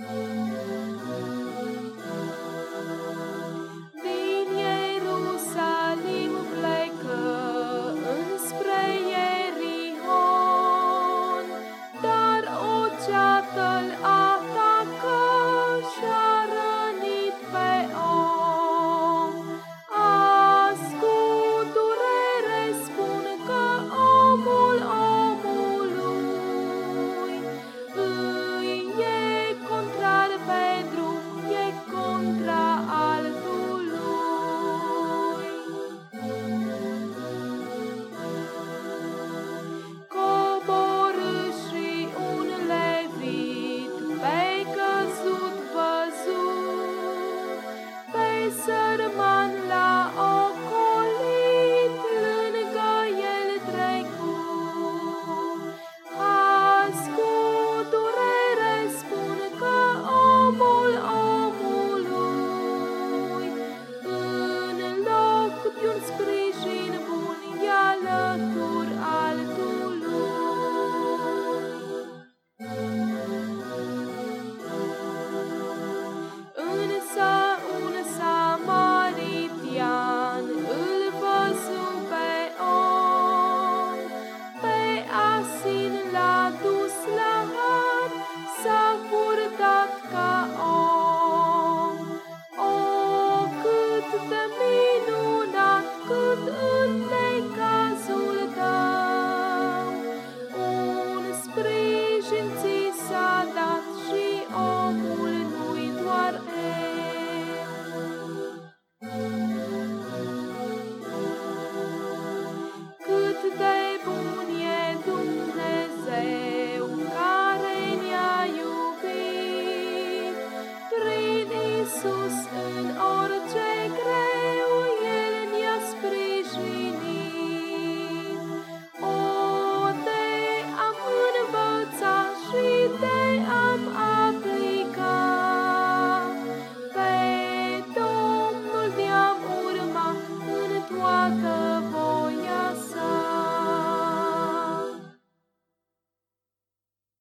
Música